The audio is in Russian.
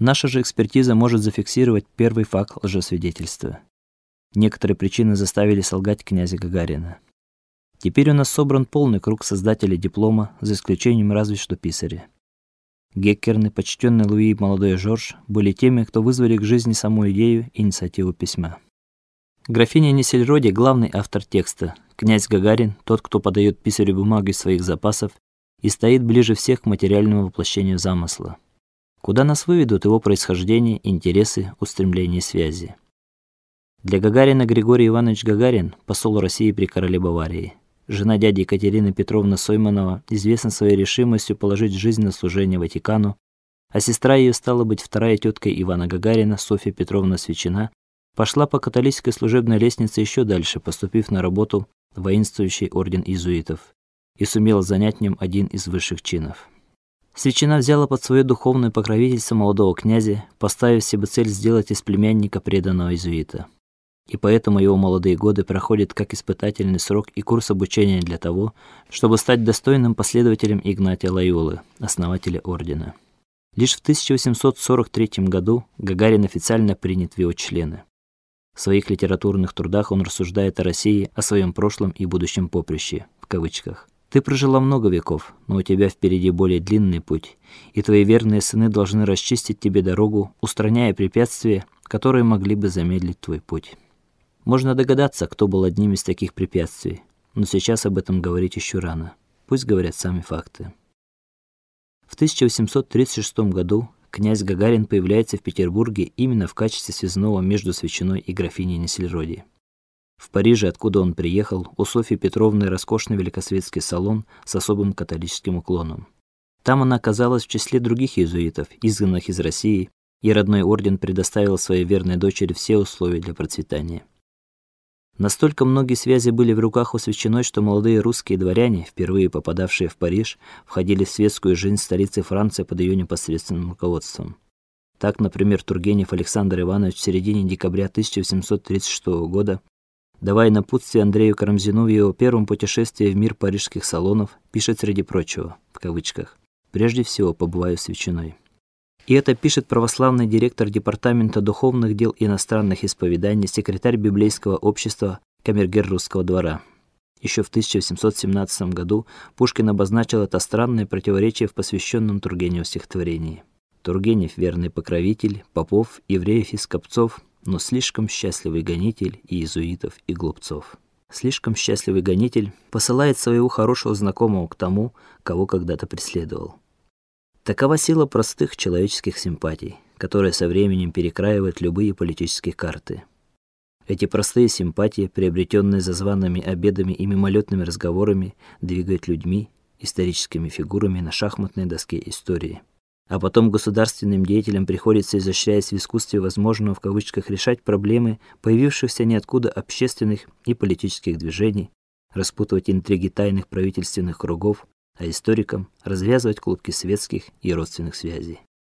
Наша же экспертиза может зафиксировать первый факт лжесвидетельства. Некоторые причины заставили солгать князя Гагарина. Теперь у нас собран полный круг создателей диплома, за исключением разве что писаря. Геккерны, почтенный Луи и молодой Жорж были теми, кто вызвали к жизни саму идею и инициативу письма. Графиня Несельроди главный автор текста. Князь Гагарин тот, кто подает писарю бумагу из своих запасов и стоит ближе всех к материальному воплощению замысла. Куда нас выведут его происхождение, интересы, устремления связи. Для Гагарина Григорий Иванович Гагарин посол России при короле Баварии. Жена дяди Екатерины Петровна Сойманова известна своей решимостью положить жизнь на служение Ватикану, а сестра ее стала быть вторая тетка Ивана Гагарина, Софья Петровна Свечина, пошла по католической служебной лестнице еще дальше, поступив на работу в воинствующий орден иезуитов и сумела занять в нем один из высших чинов. Свечина взяла под свое духовное покровительство молодого князя, поставив себе цель сделать из племянника преданного иезуита и поэтому его молодые годы проходят как испытательный срок и курс обучения для того, чтобы стать достойным последователем Игнатия Лайолы, основателя ордена. Лишь в 1843 году Гагарин официально принят в его члены. В своих литературных трудах он рассуждает о России, о своем прошлом и будущем поприще в кавычках. Ты прожила много веков, но у тебя впереди более длинный путь, и твои верные сыны должны расчистить тебе дорогу, устраняя препятствия, которые могли бы замедлить твой путь. Можно догадаться, кто был одним из таких препятствий, но сейчас об этом говорить еще рано. Пусть говорят сами факты. В 1836 году князь Гагарин появляется в Петербурге именно в качестве связного между Свечиной и графиней Несельроди. В Париже, откуда он приехал, у Софьи Петровны роскошный великосветский салон с особым католическим уклоном. Там она оказалась в числе других иезуитов, изгнанных из России, и родной орден предоставил своей верной дочери все условия для процветания. Настолько многие связи были в руках у Свечиной, что молодые русские дворяне, впервые попадавшие в Париж, входили в светскую жизнь столицы Франции под ее непосредственным руководством. Так, например, Тургенев Александр Иванович в середине декабря 1736 года, давая напутствие Андрею Карамзину в его первом путешествии в мир парижских салонов, пишет среди прочего, в кавычках: "Прежде всего побываю с Свечиной". И это пишет православный директор департамента духовных дел иностранных исповеданий, секретарь библейского общества камергер русского двора. Еще в 1817 году Пушкин обозначил это странное противоречие в посвященном Тургеневу стихотворении. Тургенев верный покровитель попов, евреев и скопцов, но слишком счастливый гонитель иезуитов и глупцов. Слишком счастливый гонитель посылает своего хорошего знакомого к тому, кого когда-то преследовал. Такова сила простых человеческих симпатий, которая со временем перекраивает любые политические карты. Эти простые симпатии, приобретенные за зваными обедами и мимолетными разговорами, двигают людьми, историческими фигурами на шахматной доске истории. А потом государственным деятелям приходится, изощряясь в искусстве возможного в кавычках решать проблемы появившихся ниоткуда общественных и политических движений, распутывать интриги тайных правительственных кругов, а историкам развязывать клубки светских и родственных связей.